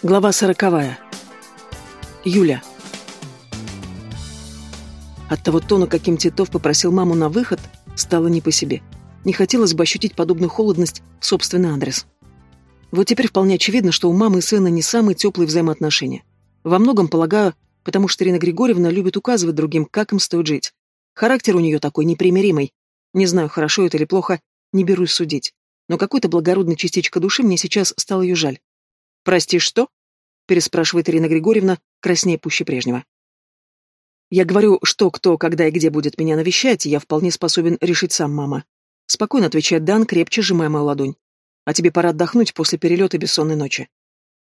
Глава сороковая. Юля. От того тона, каким Титов попросил маму на выход, стало не по себе. Не хотелось бы ощутить подобную холодность в собственный адрес. Вот теперь вполне очевидно, что у мамы и сына не самые теплые взаимоотношения. Во многом, полагаю, потому что Ирина Григорьевна любит указывать другим, как им стоит жить. Характер у нее такой непримиримый. Не знаю, хорошо это или плохо, не берусь судить. Но какой-то благородной частичка души мне сейчас стало ее жаль. «Прости, что?» — переспрашивает Ирина Григорьевна, краснее пуще прежнего. «Я говорю, что, кто, когда и где будет меня навещать, я вполне способен решить сам, мама». Спокойно отвечает Дан, крепче сжимая мою ладонь. «А тебе пора отдохнуть после перелета бессонной ночи».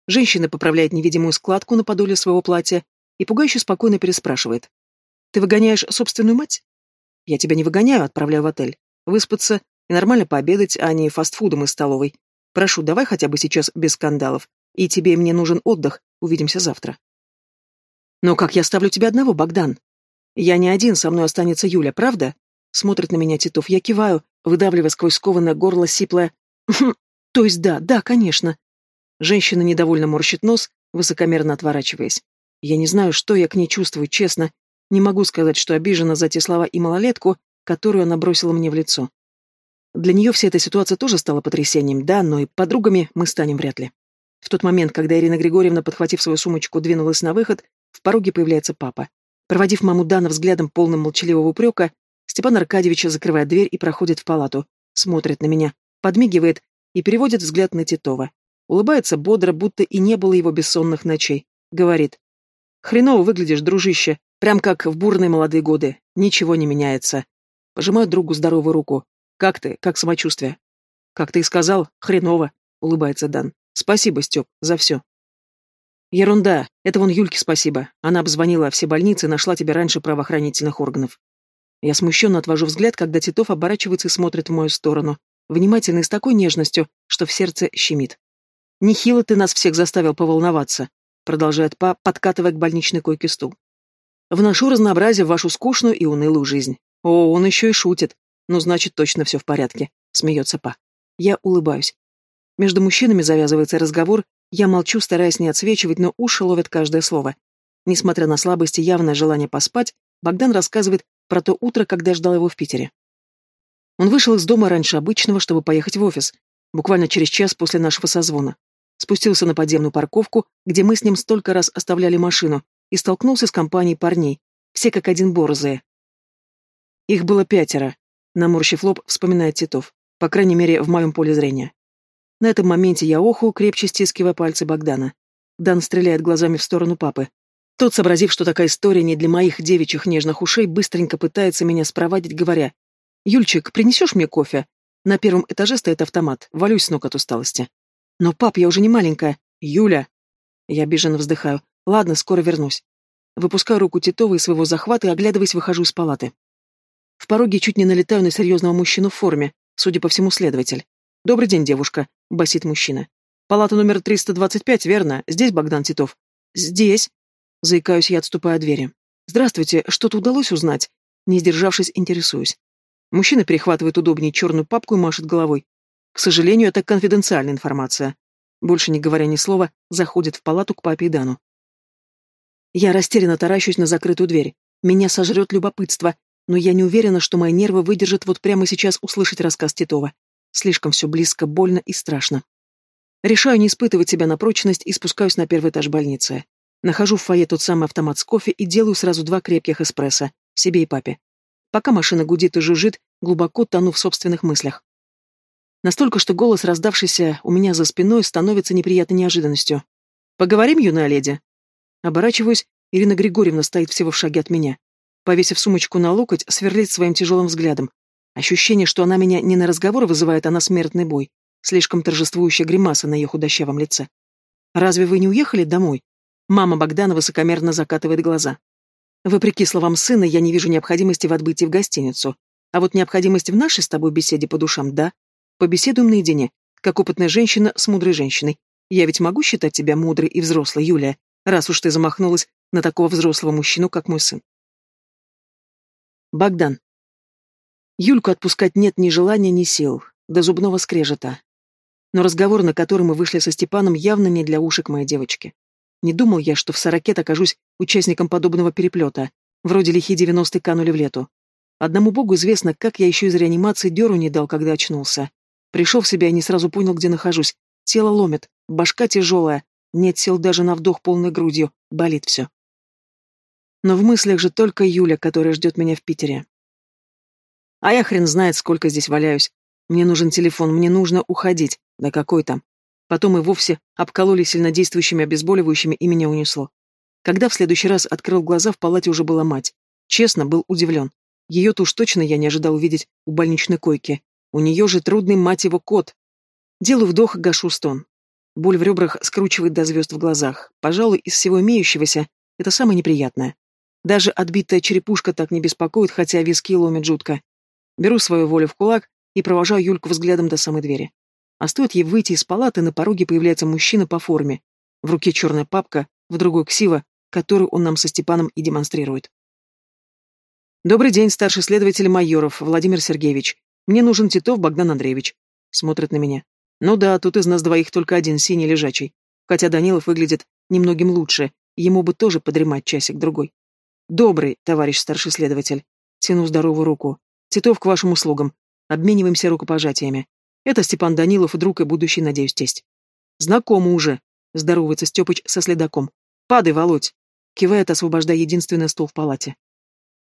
Женщина поправляет невидимую складку на подоле своего платья и пугающе спокойно переспрашивает. «Ты выгоняешь собственную мать?» «Я тебя не выгоняю, отправляю в отель. Выспаться и нормально пообедать, а не фастфудом из столовой. Прошу, давай хотя бы сейчас без скандалов. И тебе мне нужен отдых. Увидимся завтра. Но как я оставлю тебя одного, Богдан? Я не один, со мной останется Юля, правда? Смотрит на меня Титов. Я киваю, выдавливая сквозь скованное горло сиплое. «Хм, то есть да, да, конечно. Женщина недовольно морщит нос, высокомерно отворачиваясь. Я не знаю, что я к ней чувствую, честно. Не могу сказать, что обижена за те слова и малолетку, которую она бросила мне в лицо. Для нее вся эта ситуация тоже стала потрясением, да, но и подругами мы станем вряд ли. В тот момент, когда Ирина Григорьевна, подхватив свою сумочку, двинулась на выход, в пороге появляется папа. Проводив маму Дана взглядом полным молчаливого упрека, Степан Аркадьевич закрывает дверь и проходит в палату, смотрит на меня, подмигивает и переводит взгляд на Титова. Улыбается бодро, будто и не было его бессонных ночей. Говорит. «Хреново выглядишь, дружище, прям как в бурные молодые годы. Ничего не меняется». Пожимаю другу здоровую руку. «Как ты? Как самочувствие?» «Как ты и сказал, хреново», — улыбается Дан. Спасибо, Степ, за все. Ерунда. Это вон Юльке спасибо. Она обзвонила все больницы и нашла тебя раньше правоохранительных органов. Я смущенно отвожу взгляд, когда Титов оборачивается и смотрит в мою сторону, внимательно и с такой нежностью, что в сердце щемит. «Нехило ты нас всех заставил поволноваться», — продолжает Па, подкатывая к больничной койке стул. «Вношу разнообразие в вашу скучную и унылую жизнь. О, он еще и шутит. Ну, значит, точно все в порядке», — смеется Па. Я улыбаюсь. Между мужчинами завязывается разговор, я молчу, стараясь не отсвечивать, но уши ловят каждое слово. Несмотря на слабость и явное желание поспать, Богдан рассказывает про то утро, когда ждал его в Питере. Он вышел из дома раньше обычного, чтобы поехать в офис, буквально через час после нашего созвона. Спустился на подземную парковку, где мы с ним столько раз оставляли машину, и столкнулся с компанией парней, все как один борзые. Их было пятеро, наморщив лоб, вспоминает Титов, по крайней мере, в моем поле зрения. На этом моменте я оху, крепче стискивая пальцы Богдана. Дан стреляет глазами в сторону папы. Тот, сообразив, что такая история не для моих девичьих нежных ушей, быстренько пытается меня спровадить, говоря, «Юльчик, принесешь мне кофе? На первом этаже стоит автомат, валюсь с ног от усталости». «Но, пап, я уже не маленькая. Юля!» Я обиженно вздыхаю. «Ладно, скоро вернусь». Выпускаю руку Титова из своего захвата и, оглядываясь, выхожу из палаты. В пороге чуть не налетаю на серьезного мужчину в форме, судя по всему, следователь. «Добрый день, девушка», — басит мужчина. «Палата номер 325, верно? Здесь Богдан Титов?» «Здесь», — заикаюсь я, отступая от двери. «Здравствуйте, что-то удалось узнать?» Не сдержавшись, интересуюсь. Мужчина перехватывает удобнее черную папку и машет головой. К сожалению, это конфиденциальная информация. Больше не говоря ни слова, заходит в палату к папе и Дану. Я растерянно таращусь на закрытую дверь. Меня сожрет любопытство, но я не уверена, что мои нервы выдержат вот прямо сейчас услышать рассказ Титова. Слишком все близко, больно и страшно. Решаю не испытывать себя на прочность и спускаюсь на первый этаж больницы. Нахожу в фойе тот самый автомат с кофе и делаю сразу два крепких эспрессо, себе и папе. Пока машина гудит и жужжит, глубоко тону в собственных мыслях. Настолько, что голос, раздавшийся у меня за спиной, становится неприятной неожиданностью. «Поговорим, юная леди?» Оборачиваюсь, Ирина Григорьевна стоит всего в шаге от меня. Повесив сумочку на локоть, сверлит своим тяжелым взглядом, Ощущение, что она меня не на разговор вызывает, а на смертный бой. Слишком торжествующая гримаса на ее худощавом лице. «Разве вы не уехали домой?» Мама Богдана высокомерно закатывает глаза. «Вопреки словам сына, я не вижу необходимости в отбытии в гостиницу. А вот необходимость в нашей с тобой беседе по душам, да. Побеседуем наедине, как опытная женщина с мудрой женщиной. Я ведь могу считать тебя мудрой и взрослой, Юлия, раз уж ты замахнулась на такого взрослого мужчину, как мой сын». Богдан. Юльку отпускать нет ни желания, ни сил, до зубного скрежета. но разговор, на который мы вышли со Степаном, явно не для ушек моей девочки. Не думал я, что в сорокет окажусь участником подобного переплета. Вроде лихие девяностые канули в лету. Одному богу известно, как я еще из реанимации деру не дал, когда очнулся. Пришел в себя и не сразу понял, где нахожусь. Тело ломит, башка тяжелая, нет сил даже на вдох полной грудью, болит все. Но в мыслях же только Юля, которая ждет меня в Питере. А я хрен знает, сколько здесь валяюсь. Мне нужен телефон, мне нужно уходить. Да какой там? Потом и вовсе обкололи сильнодействующими обезболивающими, и меня унесло. Когда в следующий раз открыл глаза, в палате уже была мать. Честно, был удивлен. Ее-то уж точно я не ожидал увидеть у больничной койки. У нее же трудный, мать его, кот. Делаю вдох, гашу стон. Боль в ребрах скручивает до звезд в глазах. Пожалуй, из всего имеющегося это самое неприятное. Даже отбитая черепушка так не беспокоит, хотя виски ломят жутко. Беру свою волю в кулак и провожаю Юльку взглядом до самой двери. А стоит ей выйти из палаты, на пороге появляется мужчина по форме. В руке черная папка, в другой ксива, которую он нам со Степаном и демонстрирует. «Добрый день, старший следователь Майоров, Владимир Сергеевич. Мне нужен Титов Богдан Андреевич». Смотрит на меня. «Ну да, тут из нас двоих только один синий лежачий. Хотя Данилов выглядит немногим лучше, ему бы тоже подремать часик-другой». «Добрый, товарищ старший следователь». Тяну здоровую руку. «Титов к вашим услугам. Обмениваемся рукопожатиями. Это Степан Данилов, друг и будущий, надеюсь, тесть. Знакомы уже, здоровается Степыч со следаком. Падай, Володь. Кивает, освобождая единственный стол в палате.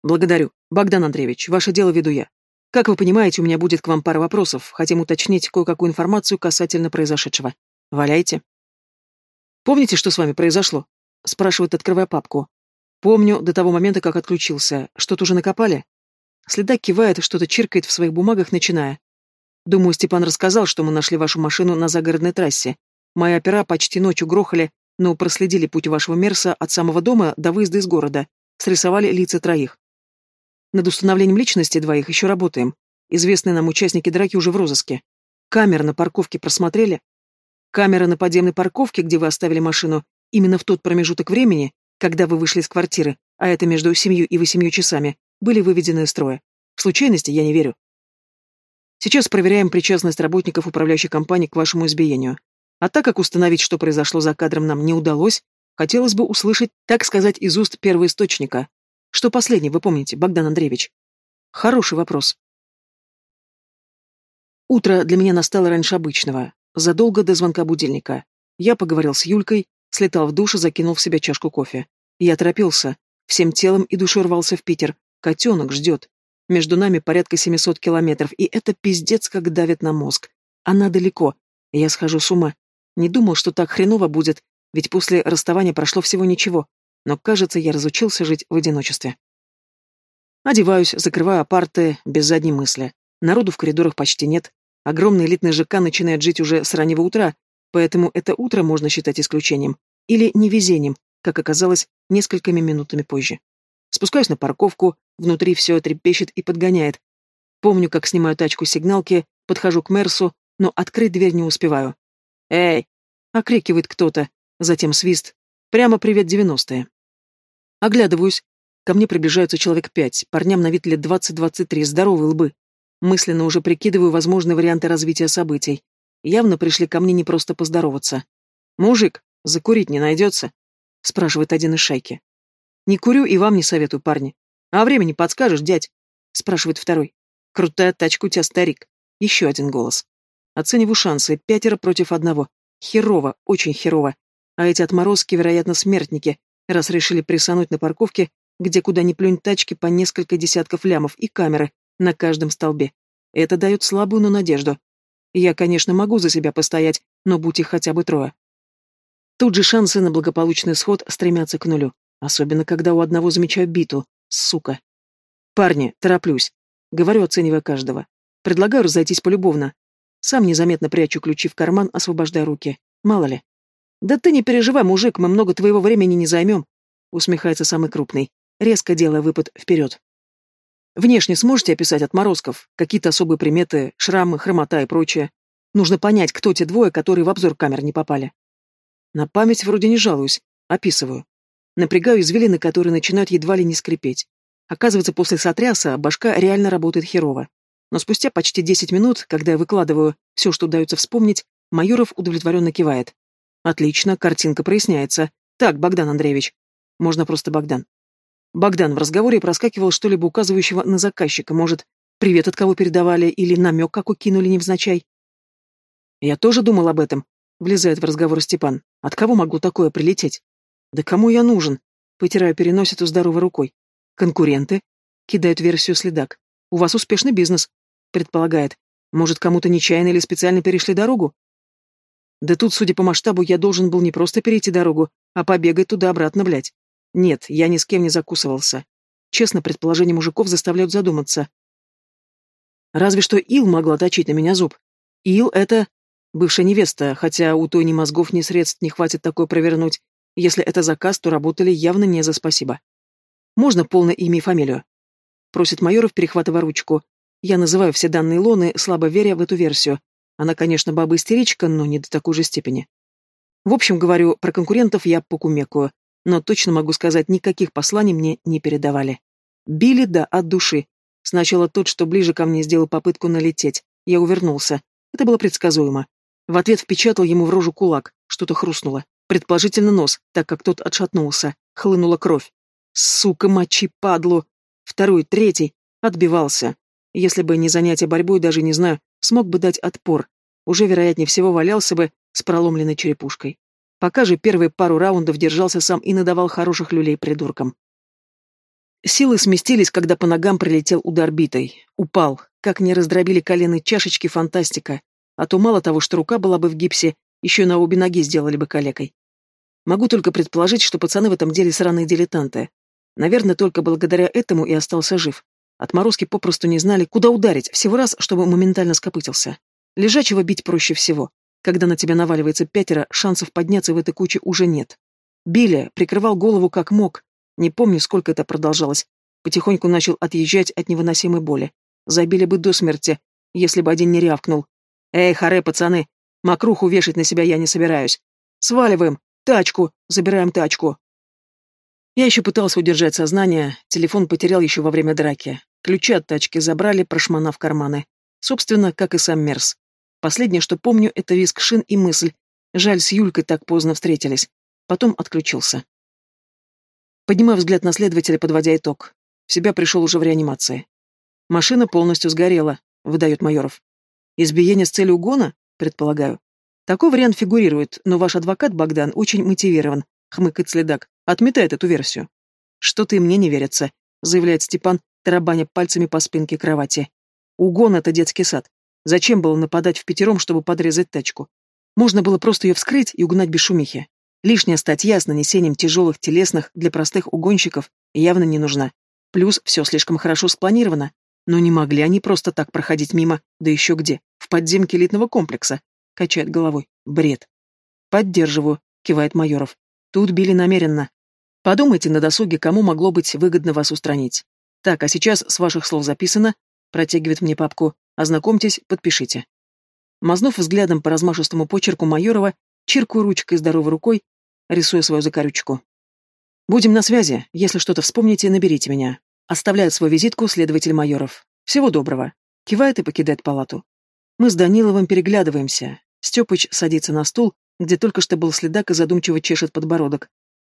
Благодарю. Богдан Андреевич, ваше дело веду я. Как вы понимаете, у меня будет к вам пара вопросов. Хотим уточнить кое-какую информацию касательно произошедшего. Валяйте. Помните, что с вами произошло? Спрашивает, открывая папку. Помню, до того момента, как отключился. Что-то уже накопали? Следак кивает и что-то чиркает в своих бумагах, начиная. Думаю, Степан рассказал, что мы нашли вашу машину на загородной трассе. Мои опера почти ночью грохали, но проследили путь вашего Мерса от самого дома до выезда из города. Срисовали лица троих. Над установлением личности двоих еще работаем. Известные нам участники драки уже в розыске. Камеры на парковке просмотрели? Камеры на подземной парковке, где вы оставили машину, именно в тот промежуток времени, когда вы вышли из квартиры, а это между семью и восемью часами, были выведены из строя. В случайности я не верю. Сейчас проверяем причастность работников управляющей компании к вашему избиению. А так как установить, что произошло за кадром, нам не удалось, хотелось бы услышать, так сказать, из уст первоисточника. Что последний, вы помните, Богдан Андреевич? Хороший вопрос. Утро для меня настало раньше обычного, задолго до звонка будильника. Я поговорил с Юлькой, слетал в душ и закинул в себя чашку кофе. Я торопился, всем телом и душой рвался в Питер. Котенок ждет. Между нами порядка 700 километров, и это пиздец как давит на мозг. Она далеко. Я схожу с ума. Не думал, что так хреново будет, ведь после расставания прошло всего ничего. Но, кажется, я разучился жить в одиночестве. Одеваюсь, закрываю апарты, без задней мысли. Народу в коридорах почти нет. Огромный элитный ЖК начинает жить уже с раннего утра, поэтому это утро можно считать исключением. Или невезением, как оказалось, несколькими минутами позже. Спускаюсь на парковку, внутри все трепещет и подгоняет. Помню, как снимаю тачку сигналки, подхожу к Мерсу, но открыть дверь не успеваю. «Эй!» — окрикивает кто-то, затем свист. Прямо привет девяностые. Оглядываюсь. Ко мне приближаются человек пять, парням на вид лет двадцать-двадцать три, здоровые лбы. Мысленно уже прикидываю возможные варианты развития событий. Явно пришли ко мне не просто поздороваться. «Мужик, закурить не найдется?» — спрашивает один из шайки. Не курю и вам не советую, парни. А времени подскажешь, дядь? Спрашивает второй. Крутая тачка у тебя, старик. Еще один голос. Оцениваю шансы. Пятеро против одного. Херово, очень херово. А эти отморозки, вероятно, смертники, раз решили присануть на парковке, где куда ни плюнь тачки по несколько десятков лямов и камеры на каждом столбе. Это дает слабую, но надежду. Я, конечно, могу за себя постоять, но будь их хотя бы трое. Тут же шансы на благополучный сход стремятся к нулю. Особенно, когда у одного замечаю биту. Сука. Парни, тороплюсь. Говорю, оценивая каждого. Предлагаю разойтись полюбовно. Сам незаметно прячу ключи в карман, освобождая руки. Мало ли. Да ты не переживай, мужик, мы много твоего времени не займем. Усмехается самый крупный, резко делая выпад вперед. Внешне сможете описать отморозков? Какие-то особые приметы, шрамы, хромота и прочее? Нужно понять, кто те двое, которые в обзор камер не попали. На память вроде не жалуюсь. Описываю. Напрягаю извилины, которые начинают едва ли не скрипеть. Оказывается, после сотряса башка реально работает херово. Но спустя почти 10 минут, когда я выкладываю все, что удается вспомнить, Майоров удовлетворенно кивает. Отлично, картинка проясняется. Так, Богдан Андреевич. Можно просто Богдан. Богдан в разговоре проскакивал что-либо указывающего на заказчика. Может, привет от кого передавали или намек какой кинули невзначай. Я тоже думал об этом. Влезает в разговор Степан. От кого могло такое прилететь? Да кому я нужен? Потираю переносицу здоровой рукой. Конкуренты? Кидает версию следак. У вас успешный бизнес. Предполагает. Может, кому-то нечаянно или специально перешли дорогу? Да тут, судя по масштабу, я должен был не просто перейти дорогу, а побегать туда-обратно, блядь. Нет, я ни с кем не закусывался. Честно, предположения мужиков заставляют задуматься. Разве что Ил могла точить на меня зуб. Ил — это бывшая невеста, хотя у той ни мозгов, ни средств не хватит такое провернуть. Если это заказ, то работали явно не за спасибо. Можно полное имя и фамилию? Просит Майоров, перехватывая ручку. Я называю все данные Лоны, слабо веря в эту версию. Она, конечно, баба-истеричка, но не до такой же степени. В общем, говорю, про конкурентов я покумекаю но точно могу сказать, никаких посланий мне не передавали. Били, да, от души. Сначала тот, что ближе ко мне, сделал попытку налететь. Я увернулся. Это было предсказуемо. В ответ впечатал ему в рожу кулак. Что-то хрустнуло. Предположительно нос, так как тот отшатнулся. Хлынула кровь. Сука, мочи, падлу. Второй, третий. Отбивался. Если бы не занятие борьбой, даже не знаю, смог бы дать отпор. Уже, вероятнее всего, валялся бы с проломленной черепушкой. Пока же первые пару раундов держался сам и надавал хороших люлей придуркам. Силы сместились, когда по ногам прилетел удар битой. Упал. Как не раздробили колены чашечки, фантастика. А то мало того, что рука была бы в гипсе, еще на обе ноги сделали бы калекой. Могу только предположить, что пацаны в этом деле сраные дилетанты. Наверное, только благодаря этому и остался жив. Отморозки попросту не знали, куда ударить, всего раз, чтобы моментально скопытился. Лежачего бить проще всего. Когда на тебя наваливается пятеро, шансов подняться в этой куче уже нет. Билли прикрывал голову как мог. Не помню, сколько это продолжалось. Потихоньку начал отъезжать от невыносимой боли. Забили бы до смерти, если бы один не рявкнул. «Эй, харе, пацаны! Мокруху вешать на себя я не собираюсь. Сваливаем! Тачку! Забираем тачку!» Я еще пытался удержать сознание, телефон потерял еще во время драки. Ключи от тачки забрали, прошмонав карманы. Собственно, как и сам Мерс. Последнее, что помню, это виск шин и мысль. Жаль, с Юлькой так поздно встретились. Потом отключился. Поднимаю взгляд на следователя, подводя итог. В себя пришел уже в реанимации. Машина полностью сгорела, выдает Майоров. Избиение с целью угона? Предполагаю. Такой вариант фигурирует, но ваш адвокат Богдан очень мотивирован, хмыкает следак. Отметает эту версию. Что-то и мне не верится, заявляет Степан, тарабаня пальцами по спинке кровати. Угон — это детский сад. Зачем было нападать в пятером, чтобы подрезать тачку? Можно было просто ее вскрыть и угнать без шумихи. Лишняя статья с нанесением тяжелых телесных для простых угонщиков явно не нужна. Плюс все слишком хорошо спланировано. Но не могли они просто так проходить мимо, да еще где, в подземке элитного комплекса. Качает головой. Бред. Поддерживаю, кивает Майоров. Тут били намеренно. Подумайте на досуге, кому могло быть выгодно вас устранить. Так, а сейчас, с ваших слов записано, протягивает мне папку, Ознакомьтесь, подпишите. Мазнув взглядом по размашистому почерку Майорова, чиркаю ручкой здоровой рукой, рисуя свою закорючку. «Будем на связи. Если что-то вспомните, наберите меня». Оставляет свою визитку следователь Майоров. «Всего доброго». Кивает и покидает палату. Мы с Даниловым переглядываемся. Степыч садится на стул, где только что был следак и задумчиво чешет подбородок.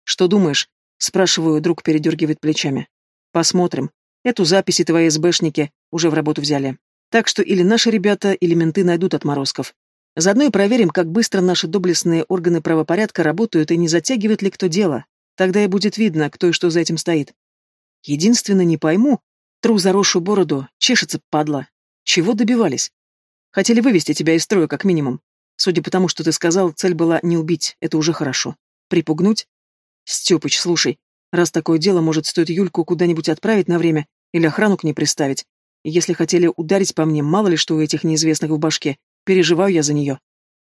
«Что думаешь?» — спрашиваю, друг передергивает плечами. «Посмотрим. Эту запись и твои СБшники уже в работу взяли. Так что или наши ребята, или менты найдут отморозков. Заодно и проверим, как быстро наши доблестные органы правопорядка работают и не затягивает ли кто дело. Тогда и будет видно, кто и что за этим стоит. Единственное, не пойму, тру заросшую бороду, чешется, падла. Чего добивались? Хотели вывести тебя из строя, как минимум. Судя по тому, что ты сказал, цель была не убить, это уже хорошо. Припугнуть? Степыч, слушай, раз такое дело, может, стоит Юльку куда-нибудь отправить на время или охрану к ней приставить, если хотели ударить по мне, мало ли что у этих неизвестных в башке, переживаю я за нее.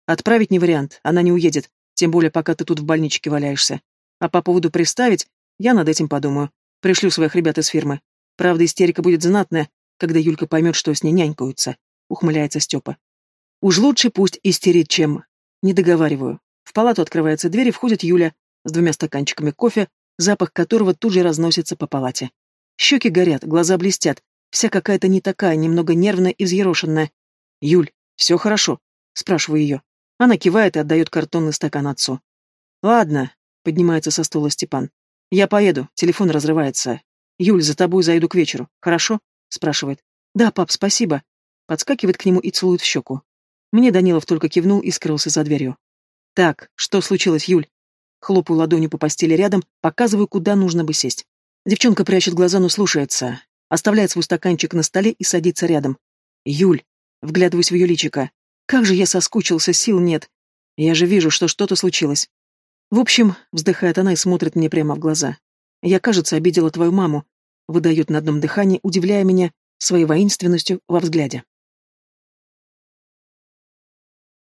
Отправить не вариант, она не уедет, тем более пока ты тут в больничке валяешься. А по поводу приставить, я над этим подумаю. Пришлю своих ребят из фирмы. Правда, истерика будет знатная, когда Юлька поймет, что с ней нянькаются, ухмыляется Степа. Уж лучше пусть истерит, чем... Не договариваю. В палату открывается дверь и входит Юля с двумя стаканчиками кофе, запах которого тут же разносится по палате. Щеки горят, глаза блестят, Вся какая-то не такая, немного нервная и взъерошенная. «Юль, все хорошо?» — спрашиваю ее. Она кивает и отдает картонный стакан отцу. «Ладно», — поднимается со стула Степан. «Я поеду, телефон разрывается. Юль, за тобой зайду к вечеру, хорошо?» — спрашивает. «Да, пап, спасибо». Подскакивает к нему и целует в щеку. Мне Данилов только кивнул и скрылся за дверью. «Так, что случилось, Юль?» Хлопаю ладонью по постели рядом, показываю, куда нужно бы сесть. Девчонка прячет глаза, но слушается. Оставляет свой стаканчик на столе и садится рядом. «Юль!» Вглядываюсь в ее личико. «Как же я соскучился, сил нет. Я же вижу, что что-то случилось». «В общем», — вздыхает она и смотрит мне прямо в глаза. «Я, кажется, обидела твою маму», — выдает на одном дыхании, удивляя меня своей воинственностью во взгляде.